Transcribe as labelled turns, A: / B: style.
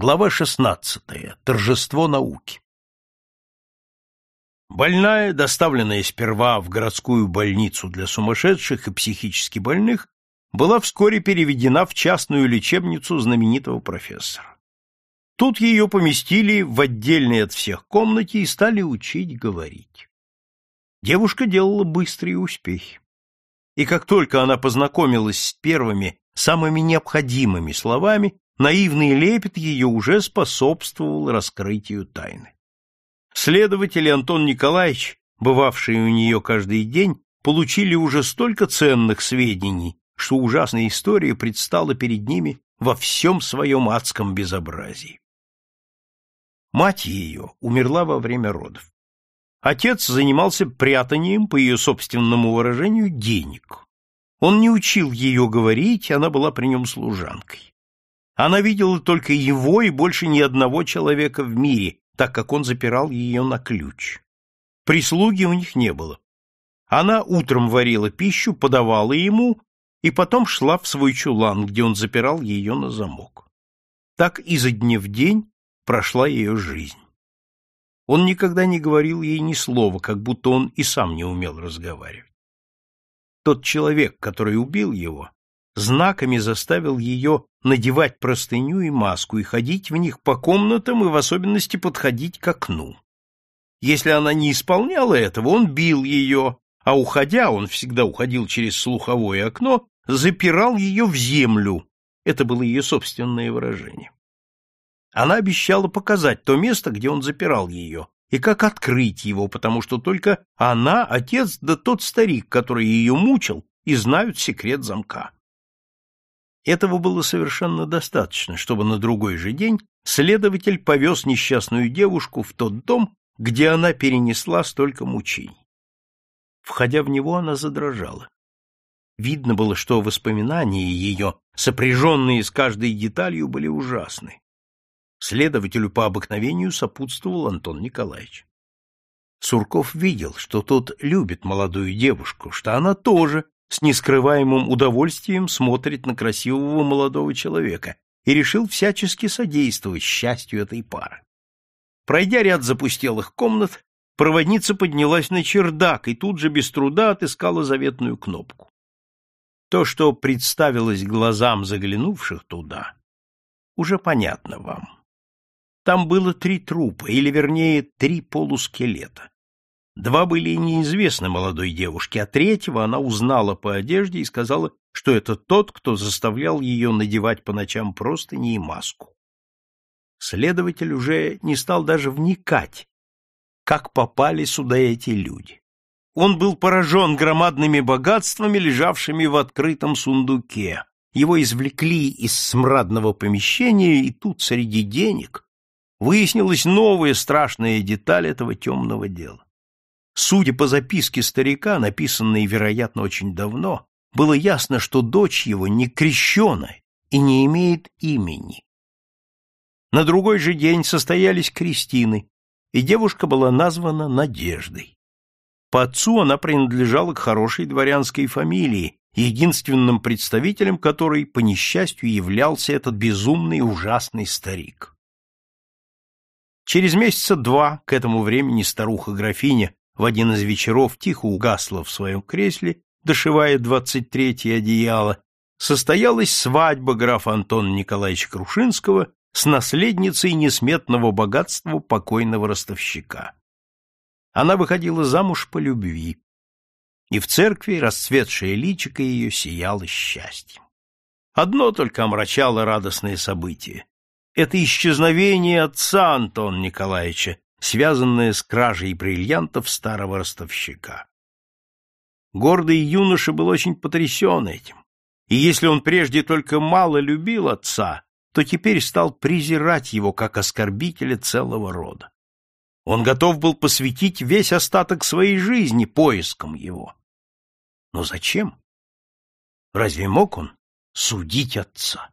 A: Глава 16. Торжество науки. Больная, доставленная сперва в городскую больницу для сумасшедших и психически больных, была вскоре переведена в частную лечебницу знаменитого профессора. Тут ее поместили в отдельной от всех комнате и стали учить говорить. Девушка делала быстрые успехи. И как только она познакомилась с первыми, самыми необходимыми словами, наивный лепет ее уже способствовал раскрытию тайны. Следователь Антон Николаевич, бывавший у нее каждый день, получили уже столько ценных сведений, что ужасная история предстала перед ними во всем своем адском безобразии. Мать ее умерла во время родов. Отец занимался прятанием, по ее собственному выражению, денег. Он не учил ее говорить, она была при нем служанкой. Она видела только его и больше ни одного человека в мире, так как он запирал ее на ключ. Прислуги у них не было. Она утром варила пищу, подавала ему и потом шла в свой чулан, где он запирал ее на замок. Так изо дня в день прошла ее жизнь. Он никогда не говорил ей ни слова, как будто он и сам не умел разговаривать. Тот человек, который убил его, знаками заставил ее надевать простыню и маску и ходить в них по комнатам и в особенности подходить к окну. Если она не исполняла этого, он бил ее, а уходя, он всегда уходил через слуховое окно, запирал ее в землю. Это было ее собственное выражение. Она обещала показать то место, где он запирал ее, и как открыть его, потому что только она, отец да тот старик, который ее мучил, и знают секрет замка. Этого было совершенно достаточно, чтобы на другой же день следователь повез несчастную девушку в тот дом, где она перенесла столько мучений. Входя в него, она задрожала. Видно было, что воспоминания ее, сопряженные с каждой деталью, были ужасны. Следователю по обыкновению сопутствовал Антон Николаевич. Сурков видел, что тот любит молодую девушку, что она тоже с нескрываемым удовольствием смотрит на красивого молодого человека и решил всячески содействовать счастью этой пары. Пройдя ряд запустелых комнат, проводница поднялась на чердак и тут же без труда отыскала заветную кнопку. То, что представилось глазам заглянувших туда, уже понятно вам. Там было три трупа, или вернее, три полускелета. Два были неизвестны молодой девушке, а третьего она узнала по одежде и сказала, что это тот, кто заставлял ее надевать по ночам простыни и маску. Следователь уже не стал даже вникать, как попали сюда эти люди. Он был поражен громадными богатствами, лежавшими в открытом сундуке. Его извлекли из смрадного помещения, и тут среди денег выяснилась новая страшная деталь этого темного дела. Судя по записке старика, написанной, вероятно, очень давно, было ясно, что дочь его не крещена и не имеет имени. На другой же день состоялись крестины, и девушка была названа Надеждой. По отцу она принадлежала к хорошей дворянской фамилии, единственным представителем которой, по несчастью, являлся этот безумный ужасный старик. Через месяца два к этому времени старуха-графиня в один из вечеров тихо угасла в своем кресле, дошивая двадцать третье одеяло, состоялась свадьба графа Антона Николаевича Крушинского с наследницей несметного богатства покойного ростовщика. Она выходила замуж по любви, и в церкви расцветшее личико ее сияло счастьем. Одно только омрачало радостное событие. Это исчезновение отца Антона Николаевича, связанное с кражей бриллиантов старого ростовщика. Гордый юноша был очень потрясен этим, и если он прежде только мало любил отца, то теперь стал презирать его как оскорбителя целого рода. Он готов был посвятить весь остаток своей жизни поискам его. Но зачем? Разве мог он судить отца?